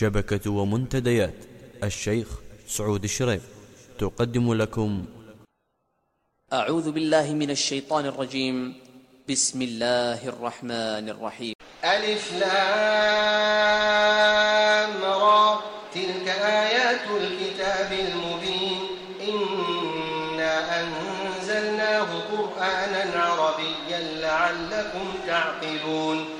شبكة ومنتديات. الشيخ سعود الشريف. تقدم لكم. أعوذ بالله من الشيطان الرجيم. بسم الله الرحمن الرحيم. ألف لام را. تلك آيات الكتاب المبين. إنا أنزلناه قرآنا عربيا لعلكم تعقلون.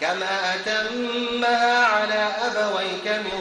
كما أتمها على أبويك من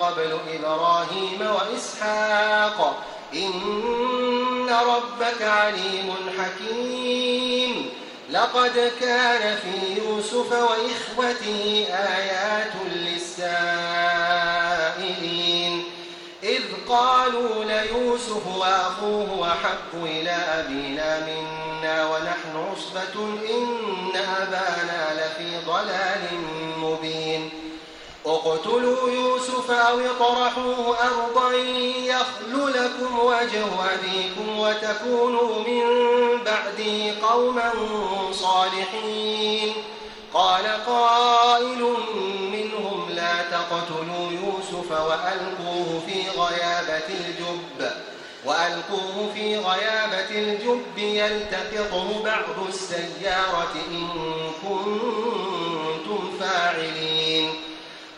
قبل إبراهيم وإسحاق إن ربك عليم حكيم. لقد كان في يوسف وإخوته آيات للسائلين إذ قالوا ليوسف وأخوه وحق إلى أبينا منا ونحن عصبة إن أبانا اقتلوا يوسف أو اطرحوه أرضا يخل لكم وجه أبيكم وتكونوا من بعده قوما صالحين. قال قائل منهم لا تقتلوا يوسف وألقوه في غيابة الجب. وألقوه في غيابة الجب يلتقطه بعض السيارة إن كنتم فاعلين.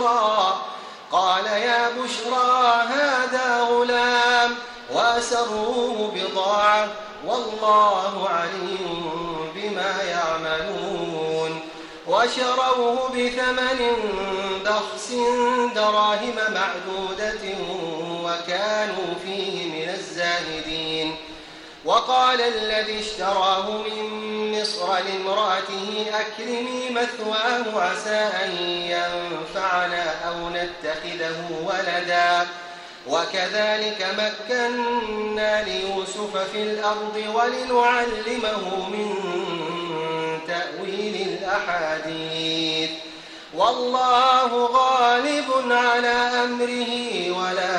بشرى. قال يا بشرى هذا غلام وأسروه بضاعة والله عليم بما يعملون. وشروه بثمن بخس دراهم معدودة وقال الذي اشتراه من مصر لامرأته أكرمي مثواه عسى أن ينفعنا أو نتخذه ولدا. وكذلك مكنا ليوسف في الأرض ولنعلمه من تأويل الأحاديث. والله غالب على أمره ولا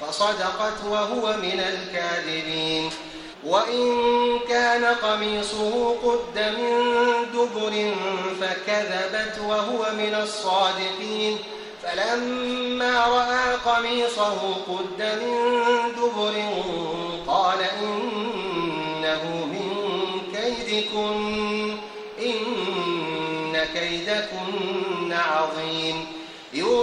فصدقت وهو من الكاذبين. وإن كان قميصه قد من دبر فكذبت وهو من الصادقين. فلما رأى قميصه قد من دبر قال إنه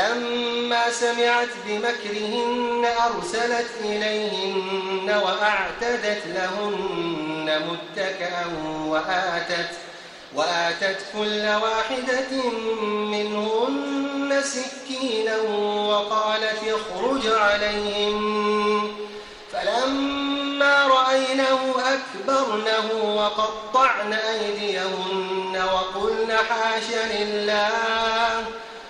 فلما سمعت بمكرهن أرسلت إليهن وأعتدت لهن متكئا وآتت وآتت كل واحدة منهن سكينا وقالت اخرج عليهم. فلما رأينه أكبرنه وقطعن أيديهن وقلن حاش لله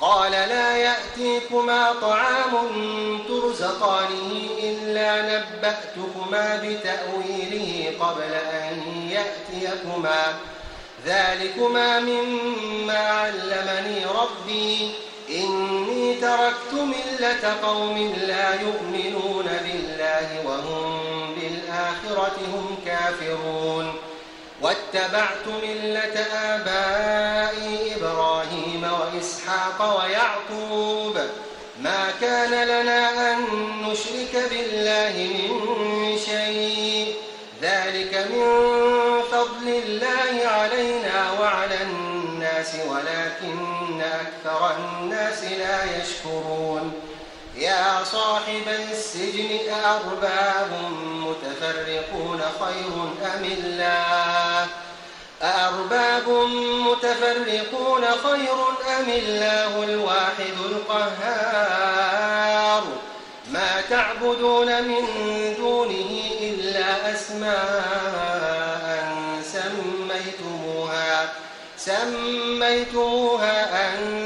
قال لا يأتيكما طعام ترزقانه إلا نبأتكما بتأويله قبل أن يأتيكما. ذلكما مما علمني ربي. إني تركت ملة قوم لا يؤمنون بالله وهم بالآخرة هم كافرون. واتبعت ملة آبائي إبراهيم وإسحاق ويعقوب. ما كان لنا أن نشرك بالله من شيء. ذلك من فضل الله علينا وعلى الناس ولكن أكثر الناس لا يشكرون. يا صاحب السجن أأرباب متفرقون خير أم الله؟ أأرباب متفرقون خير أم الله الواحد القهار؟ ما تعبدون من دونه إلا أسماء سميتموها سميتموها أنتم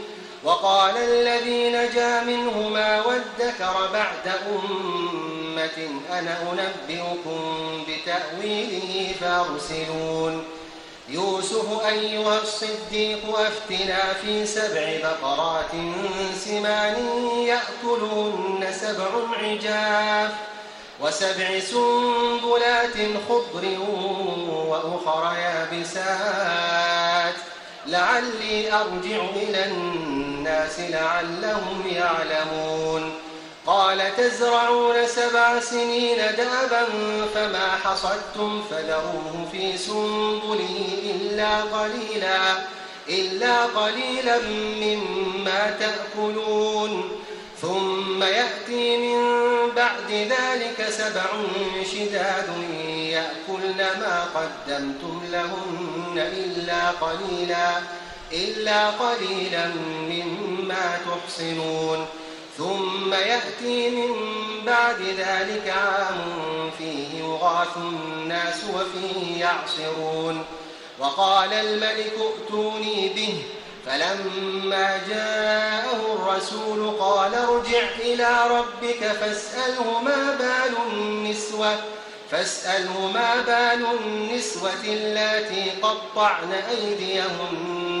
وقال الذي نجا منهما وادكر بعد أمة أنا أنبئكم بتأويله فأرسلون. يوسف أيها الصديق أفتنا في سبع بقرات سمان يأكلهن سبع عجاف وسبع سنبلات خضر وأخر يابسات. لعلي أرجع إلى الناس لعلهم يعلمون. قال تزرعون سبع سنين دابا فما حصدتم فذروه في سنبله إلا قليلا إلا قليلا مما تأكلون. ثم يأتي من بعد ذلك سبع شداد يأكلن ما قدمتم لهن إلا قليلا. إلا قليلا مما تحصنون ثم يأتي من بعد ذلك عام فيه يغاث الناس وفيه يعصرون. وقال الملك ائتوني به. فلما جاءه الرسول قال ارجع إلى ربك فاسأله ما بال النسوة. فاسأله ما بال النسوة اللاتي قطعن أيديهن.